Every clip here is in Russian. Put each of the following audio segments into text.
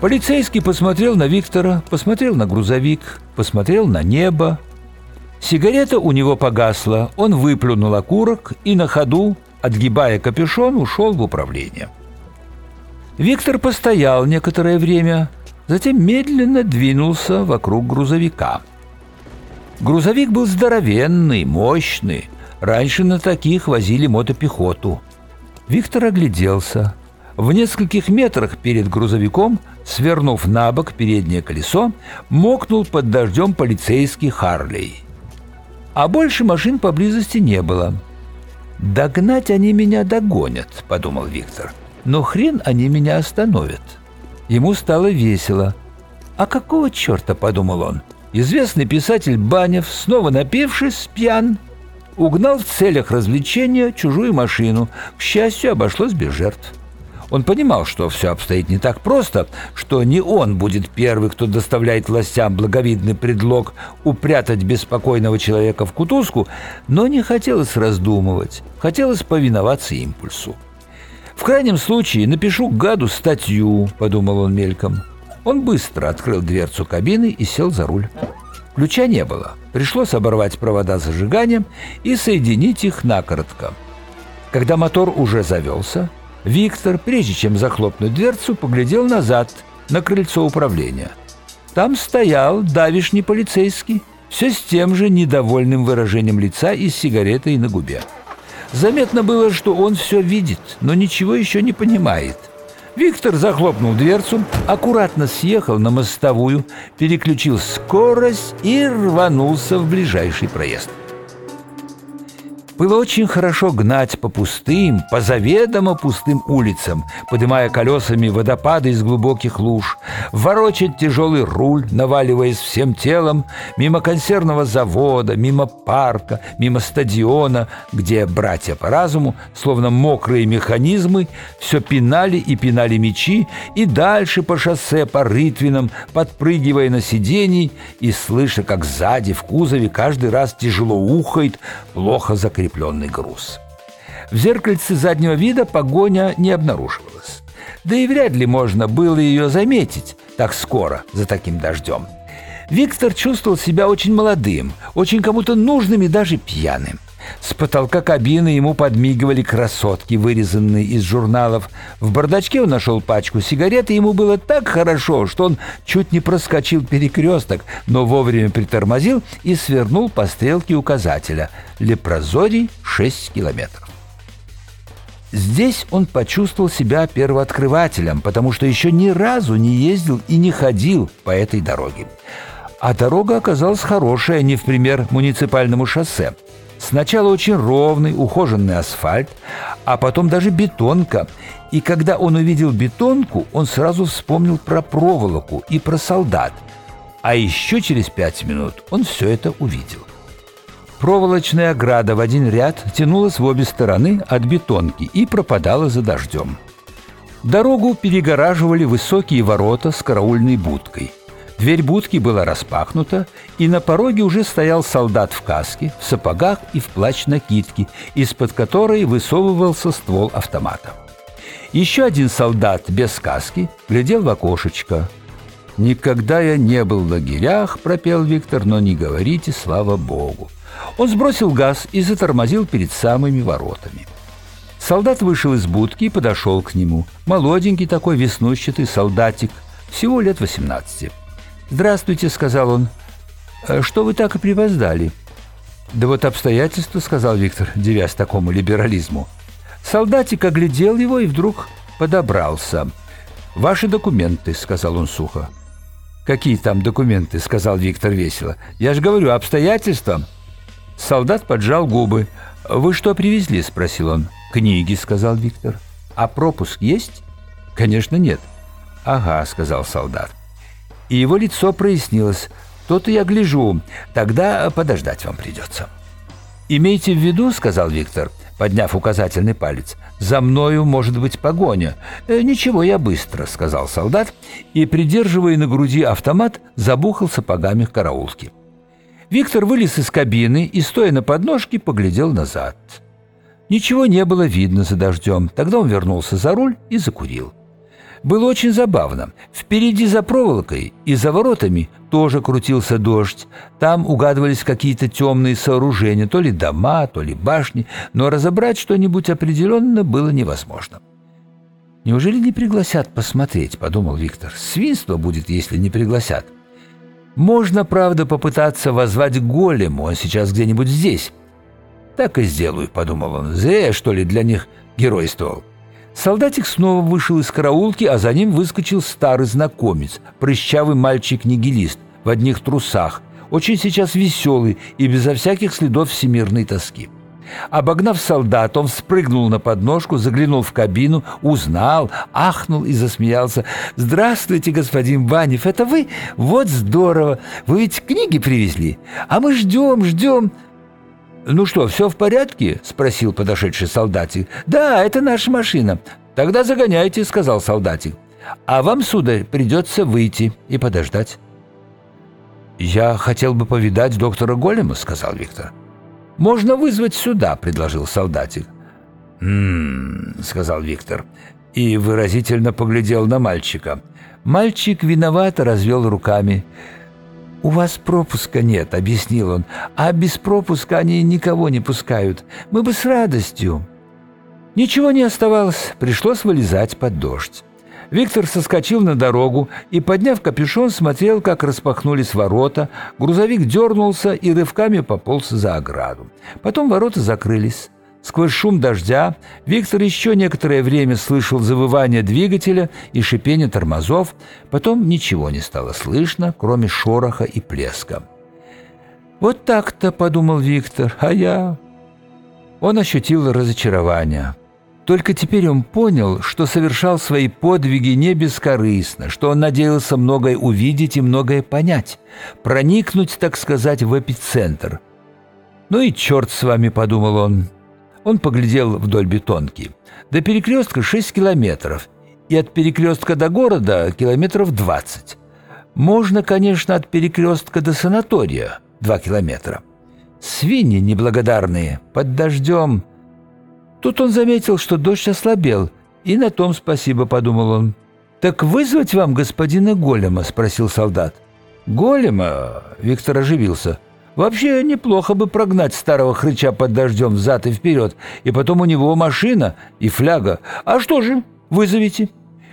Полицейский посмотрел на Виктора, посмотрел на грузовик, посмотрел на небо. Сигарета у него погасла, он выплюнул окурок и на ходу, отгибая капюшон, ушел в управление. Виктор постоял некоторое время, затем медленно двинулся вокруг грузовика. Грузовик был здоровенный, мощный. Раньше на таких возили мотопехоту. Виктор огляделся. В нескольких метрах перед грузовиком, свернув на бок переднее колесо, мокнул под дождем полицейский Харлей. А больше машин поблизости не было. «Догнать они меня догонят», — подумал Виктор. «Но хрен они меня остановят». Ему стало весело. «А какого черта?» — подумал он. Известный писатель Банев, снова напившись, пьян, угнал в целях развлечения чужую машину. К счастью, обошлось без жертв. Он понимал, что все обстоит не так просто, что не он будет первый, кто доставляет властям благовидный предлог упрятать беспокойного человека в кутузку, но не хотелось раздумывать, хотелось повиноваться импульсу. «В крайнем случае напишу гаду статью», — подумал он мельком. Он быстро открыл дверцу кабины и сел за руль. Ключа не было. Пришлось оборвать провода зажигания и соединить их накоротко. Когда мотор уже завелся, Виктор, прежде чем захлопнуть дверцу, поглядел назад, на крыльцо управления. Там стоял давишний полицейский, все с тем же недовольным выражением лица и с сигаретой на губе. Заметно было, что он все видит, но ничего еще не понимает. Виктор захлопнул дверцу, аккуратно съехал на мостовую, переключил скорость и рванулся в ближайший проезд. Было очень хорошо гнать по пустым, по заведомо пустым улицам, поднимая колесами водопады из глубоких луж, ворочать тяжелый руль, наваливаясь всем телом, мимо консервного завода, мимо парка, мимо стадиона, где братья по разуму, словно мокрые механизмы, все пинали и пинали мечи, и дальше по шоссе, по рытвинам, подпрыгивая на сидений и слыша, как сзади в кузове каждый раз тяжело ухает, плохо закрепляется закрепленный груз. В зеркальце заднего вида погоня не обнаруживалась. Да и вряд ли можно было ее заметить так скоро за таким дождем. Виктор чувствовал себя очень молодым, очень кому-то нужным и даже пьяным. С потолка кабины ему подмигивали красотки, вырезанные из журналов. В бардачке он нашел пачку сигарет, и ему было так хорошо, что он чуть не проскочил перекресток, но вовремя притормозил и свернул по стрелке указателя. Лепрозорий 6 километров. Здесь он почувствовал себя первооткрывателем, потому что еще ни разу не ездил и не ходил по этой дороге. А дорога оказалась хорошая, не в пример муниципальному шоссе. Сначала очень ровный, ухоженный асфальт, а потом даже бетонка. И когда он увидел бетонку, он сразу вспомнил про проволоку и про солдат. А еще через пять минут он все это увидел. Проволочная ограда в один ряд тянулась в обе стороны от бетонки и пропадала за дождем. Дорогу перегораживали высокие ворота с караульной будкой – Дверь будки была распахнута, и на пороге уже стоял солдат в каске, в сапогах и в плащ-накидке, из-под которой высовывался ствол автомата. Еще один солдат без каски глядел в окошечко. «Никогда я не был в лагерях», — пропел Виктор, — «но не говорите, слава Богу». Он сбросил газ и затормозил перед самыми воротами. Солдат вышел из будки и подошел к нему. Молоденький такой веснущатый солдатик, всего лет восемнадцати. «Здравствуйте», — сказал он. «Э, «Что вы так и припоздали?» «Да вот обстоятельства», — сказал Виктор, девясь такому либерализму. Солдатик оглядел его и вдруг подобрался. «Ваши документы», — сказал он сухо. «Какие там документы?» — сказал Виктор весело. «Я же говорю, обстоятельства». Солдат поджал губы. «Вы что привезли?» — спросил он. «Книги», — сказал Виктор. «А пропуск есть?» «Конечно, нет». «Ага», — сказал солдат и его лицо прояснилось. «То-то я гляжу. Тогда подождать вам придется». «Имейте в виду», — сказал Виктор, подняв указательный палец, «за мною может быть погоня». «Э, «Ничего, я быстро», — сказал солдат, и, придерживая на груди автомат, забухал сапогами к караулке. Виктор вылез из кабины и, стоя на подножке, поглядел назад. Ничего не было видно за дождем. Тогда он вернулся за руль и закурил. Было очень забавно. Впереди за проволокой и за воротами тоже крутился дождь. Там угадывались какие-то темные сооружения, то ли дома, то ли башни, но разобрать что-нибудь определенно было невозможно. «Неужели не пригласят посмотреть?» – подумал Виктор. «Свинство будет, если не пригласят». «Можно, правда, попытаться возвать голему, он сейчас где-нибудь здесь». «Так и сделаю», – подумал он. «Зря я, что ли, для них геройствовал». Солдатик снова вышел из караулки, а за ним выскочил старый знакомец, прыщавый мальчик-нигилист в одних трусах, очень сейчас веселый и безо всяких следов всемирной тоски. Обогнав солдат, он спрыгнул на подножку, заглянул в кабину, узнал, ахнул и засмеялся. «Здравствуйте, господин Банев, это вы? Вот здорово! Вы ведь книги привезли? А мы ждем, ждем!» «Ну что, все в порядке?» – спросил подошедший солдатик. «Да, это наша машина». «Тогда загоняйте», – сказал солдатик. «А вам, сударь, придется выйти и подождать». «Я хотел бы повидать доктора Голема», – сказал Виктор. «Можно вызвать сюда», – предложил солдатик. «М-м-м», сказал Виктор и выразительно поглядел на мальчика. Мальчик виновато развел руками – «У вас пропуска нет», — объяснил он, «а без пропуска они никого не пускают. Мы бы с радостью». Ничего не оставалось, пришлось вылезать под дождь. Виктор соскочил на дорогу и, подняв капюшон, смотрел, как распахнулись ворота, грузовик дернулся и рывками пополз за ограду. Потом ворота закрылись. Сквозь шум дождя Виктор еще некоторое время слышал завывание двигателя и шипение тормозов, потом ничего не стало слышно, кроме шороха и плеска. «Вот так-то», — подумал Виктор, — «а я...» Он ощутил разочарование. Только теперь он понял, что совершал свои подвиги не бескорыстно, что он надеялся многое увидеть и многое понять, проникнуть, так сказать, в эпицентр. «Ну и черт с вами», — подумал он, он поглядел вдоль бетонки. До перекрестка 6 километров, и от перекрестка до города километров 20. Можно, конечно, от перекрестка до санатория 2 километра. Свиньи неблагодарные, под дождем. Тут он заметил, что дождь ослабел, и на том спасибо, подумал он. «Так вызвать вам господина Голема?» – спросил солдат. «Голема?» – Виктор оживился – Вообще неплохо бы прогнать старого хрыча под дождем взад и вперед, и потом у него машина и фляга. А что же, вызовите?»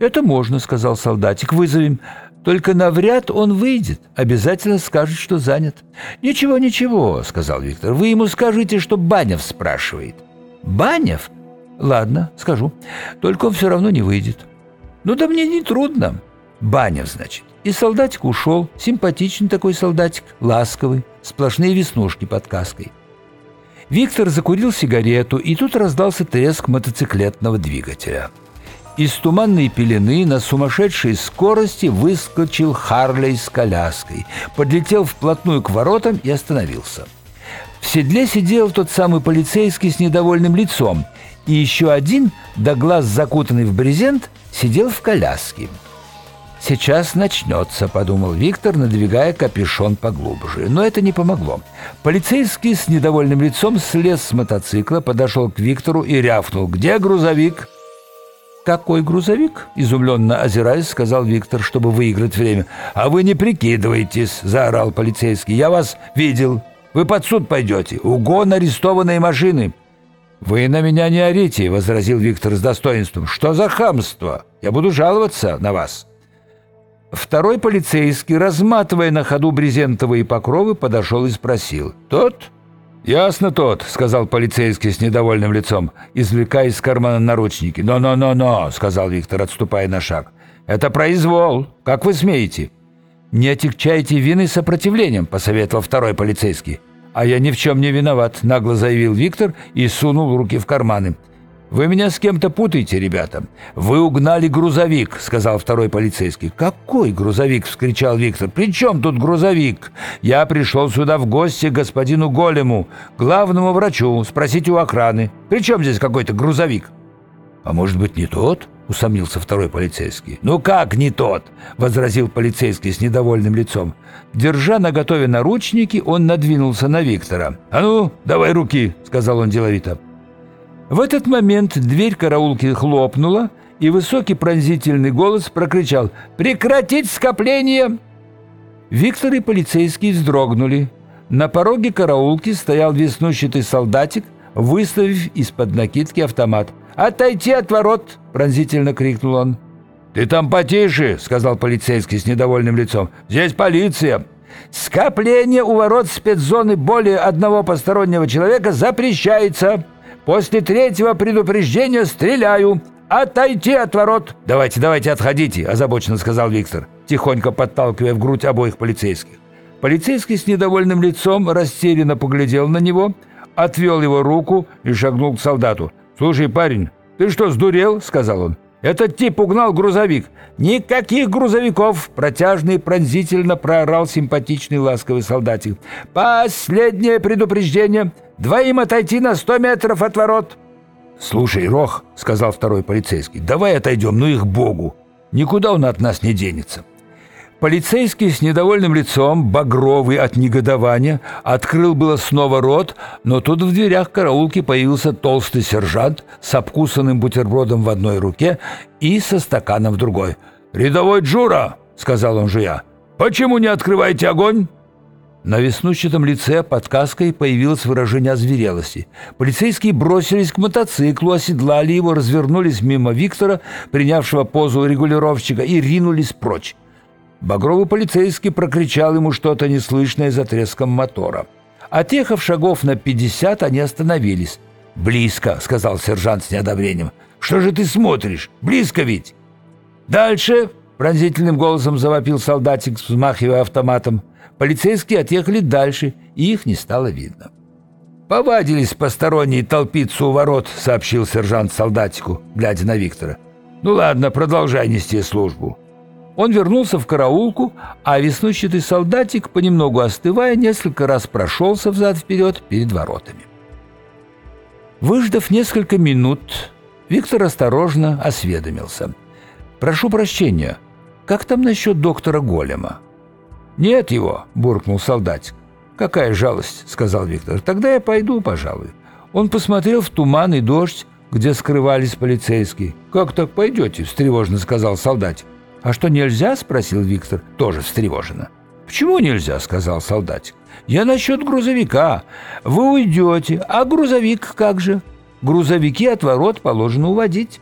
«Это можно», — сказал солдатик, — «вызовем. Только навряд он выйдет. Обязательно скажет, что занят». «Ничего, ничего», — сказал Виктор. «Вы ему скажите, что Банев спрашивает». «Банев?» «Ладно, скажу. Только он все равно не выйдет». «Ну да мне не трудно». «Банев, значит». И солдатик ушел, симпатичный такой солдатик, ласковый, сплошные веснушки под каской. Виктор закурил сигарету, и тут раздался треск мотоциклетного двигателя. Из туманной пелены на сумасшедшей скорости выскочил Харлей с коляской, подлетел вплотную к воротам и остановился. В седле сидел тот самый полицейский с недовольным лицом, и еще один, до глаз закутанный в брезент, сидел в коляске – «Сейчас начнется», — подумал Виктор, надвигая капюшон поглубже. Но это не помогло. Полицейский с недовольным лицом слез с мотоцикла, подошел к Виктору и рявкнул. «Где грузовик?» «Какой грузовик?» – изумленно озираясь, сказал Виктор, чтобы выиграть время. «А вы не прикидывайтесь!» – заорал полицейский. «Я вас видел. Вы под суд пойдете. Угон арестованной машины!» «Вы на меня не орите!» – возразил Виктор с достоинством. «Что за хамство? Я буду жаловаться на вас!» Второй полицейский, разматывая на ходу брезентовые покровы, подошел и спросил. «Тот?» «Ясно тот», — сказал полицейский с недовольным лицом, извлекая из кармана наручники. «Но-но-но-но», — сказал Виктор, отступая на шаг. «Это произвол. Как вы смеете?» «Не отягчайте вины сопротивлением», — посоветовал второй полицейский. «А я ни в чем не виноват», — нагло заявил Виктор и сунул руки в карманы. «Вы меня с кем-то путаете, ребята. Вы угнали грузовик», — сказал второй полицейский. «Какой грузовик?» — вскричал Виктор. «При чем тут грузовик? Я пришел сюда в гости к господину Голему, главному врачу, спросить у охраны. При чем здесь какой-то грузовик?» «А может быть, не тот?» — усомнился второй полицейский. «Ну как не тот?» — возразил полицейский с недовольным лицом. Держа на готове наручники, он надвинулся на Виктора. «А ну, давай руки!» — сказал он деловито. В этот момент дверь караулки хлопнула, и высокий пронзительный голос прокричал «Прекратить скопление!» Виктор и полицейские вздрогнули. На пороге караулки стоял веснущатый солдатик, выставив из-под накидки автомат. «Отойти от ворот!» – пронзительно крикнул он. «Ты там потише!» – сказал полицейский с недовольным лицом. «Здесь полиция!» «Скопление у ворот спецзоны более одного постороннего человека запрещается!» После третьего предупреждения стреляю. Отойти от ворот!» «Давайте, давайте, отходите!» – озабоченно сказал Виктор, тихонько подталкивая в грудь обоих полицейских. Полицейский с недовольным лицом растерянно поглядел на него, отвел его руку и шагнул к солдату. «Слушай, парень, ты что, сдурел?» – сказал он. «Этот тип угнал грузовик». «Никаких грузовиков!» – протяжно и пронзительно проорал симпатичный ласковый солдатик. «Последнее предупреждение! Двоим отойти на сто метров от ворот!» «Слушай, Рох», — сказал второй полицейский, — «давай отойдем, ну их богу! Никуда он от нас не денется». Полицейский с недовольным лицом, багровый от негодования, открыл было снова рот, но тут в дверях караулки появился толстый сержант с обкусанным бутербродом в одной руке и со стаканом в другой. «Рядовой Джура!» — сказал он жуя. «Почему не открываете огонь?» На веснущатом лице под каской появилось выражение озверелости. Полицейские бросились к мотоциклу, оседлали его, развернулись мимо Виктора, принявшего позу регулировщика, и ринулись прочь. Багровый полицейский прокричал ему что-то неслышное за треском мотора. Отъехав шагов на пятьдесят, они остановились. «Близко», — сказал сержант с неодобрением. «Что же ты смотришь? Близко ведь!» «Дальше!» — пронзительным голосом завопил солдатик, взмахивая автоматом. Полицейские отъехали дальше, и их не стало видно. «Повадились посторонние толпиться у ворот», — сообщил сержант солдатику, глядя на Виктора. «Ну ладно, продолжай нести службу». Он вернулся в караулку, а веснущатый солдатик, понемногу остывая, несколько раз прошелся взад-вперед перед воротами. Выждав несколько минут, Виктор осторожно осведомился. «Прошу прощения, как там насчет доктора Голема?» «Нет его», — буркнул солдатик. «Какая жалость», — сказал Виктор. «Тогда я пойду, пожалуй». Он посмотрел в туман и дождь, где скрывались полицейские. «Как так пойдете?» — встревоженно сказал солдатик. «А что, нельзя?» — спросил Виктор, тоже встревоженно. «Почему нельзя?» — сказал солдатик. «Я насчет грузовика. Вы уйдете, а грузовик как же? Грузовики от ворот положено уводить».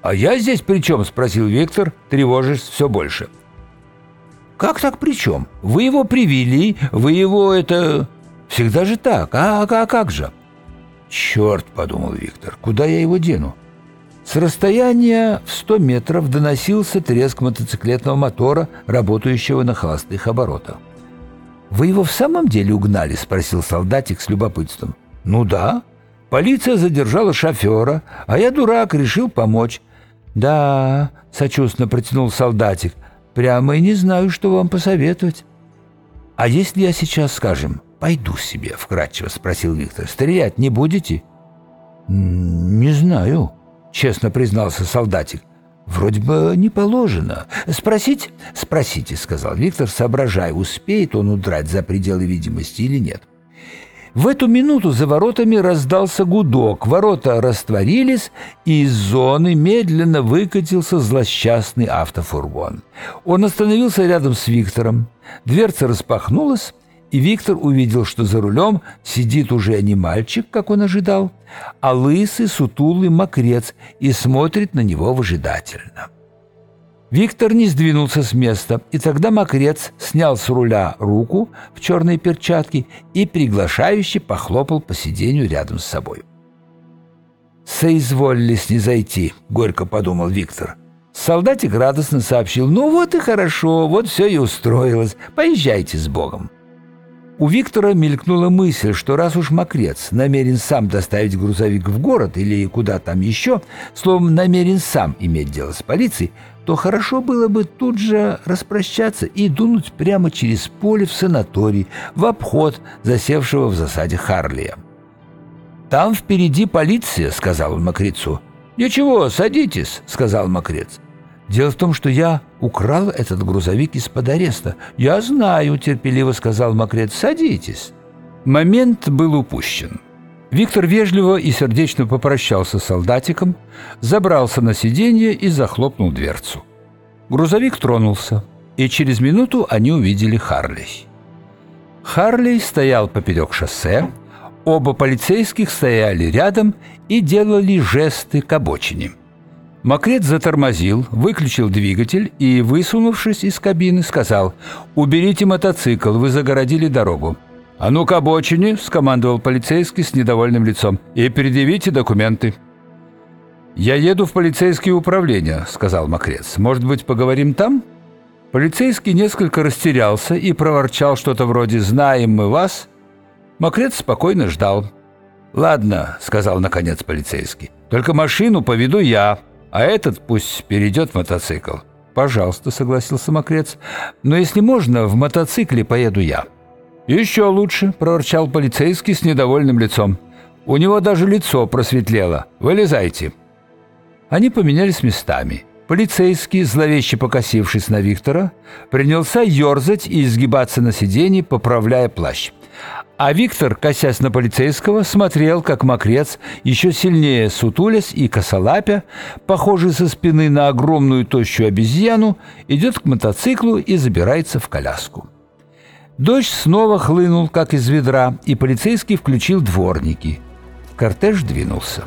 «А я здесь при чем?» — спросил Виктор, тревожась все больше. Как так при чем? Вы его привели, вы его это... Всегда же так, а, а, а как же? Черт, подумал Виктор, куда я его дену? С расстояния в сто метров доносился треск мотоциклетного мотора, работающего на холостых оборотах. «Вы его в самом деле угнали?» – спросил солдатик с любопытством. «Ну да. Полиция задержала шофера, а я, дурак, решил помочь». «Да», – сочувственно протянул солдатик, Прямо и не знаю, что вам посоветовать. А если я сейчас, скажем, пойду себе, вкратчиво спросил Виктор, стрелять не будете? Не знаю, честно признался солдатик. Вроде бы не положено. Спросить? Спросите, сказал Виктор, соображая, успеет он удрать за пределы видимости или нет. В эту минуту за воротами раздался гудок, ворота растворились, и из зоны медленно выкатился злосчастный автофургон. Он остановился рядом с Виктором. Дверца распахнулась, и Виктор увидел, что за рулем сидит уже не мальчик, как он ожидал, а лысый, сутулый мокрец и смотрит на него выжидательно. Виктор не сдвинулся с места, и тогда мокрец снял с руля руку в черной перчатке и приглашающе похлопал по сиденью рядом с собой. «Соизволили снизойти», — горько подумал Виктор. Солдатик радостно сообщил, «Ну вот и хорошо, вот все и устроилось, поезжайте с Богом». У Виктора мелькнула мысль, что раз уж мокрец намерен сам доставить грузовик в город или куда там еще, словом, намерен сам иметь дело с полицией, то хорошо было бы тут же распрощаться и дунуть прямо через поле в санаторий, в обход засевшего в засаде Харлия. «Там впереди полиция», — сказал он мокрецу. «Ничего, садитесь», — сказал Мокрец. «Дело в том, что я украл этот грузовик из-под ареста». «Я знаю», — терпеливо сказал Мокрец. «Садитесь». Момент был упущен. Виктор вежливо и сердечно попрощался с солдатиком, забрался на сиденье и захлопнул дверцу. Грузовик тронулся, и через минуту они увидели Харлей. Харлей стоял поперек шоссе, оба полицейских стояли рядом и делали жесты к обочине. Макрет затормозил, выключил двигатель и, высунувшись из кабины, сказал «Уберите мотоцикл, вы загородили дорогу». «А ну к обочине!» – скомандовал полицейский с недовольным лицом. «И предъявите документы». «Я еду в полицейское управление», – сказал Мокрец. «Может быть, поговорим там?» Полицейский несколько растерялся и проворчал что-то вроде «Знаем мы вас». Мокрец спокойно ждал. «Ладно», – сказал наконец полицейский. «Только машину поведу я, а этот пусть перейдет в мотоцикл». «Пожалуйста», – согласился Мокрец. «Но если можно, в мотоцикле поеду я». «Еще лучше», – проворчал полицейский с недовольным лицом. «У него даже лицо просветлело. Вылезайте». Они поменялись местами. Полицейский, зловеще покосившись на Виктора, принялся ерзать и изгибаться на сиденье, поправляя плащ. А Виктор, косясь на полицейского, смотрел, как мокрец, еще сильнее сутулясь и косолапя, похожий со спины на огромную тощую обезьяну, идет к мотоциклу и забирается в коляску. Дождь снова хлынул, как из ведра, и полицейский включил дворники. Кортеж двинулся.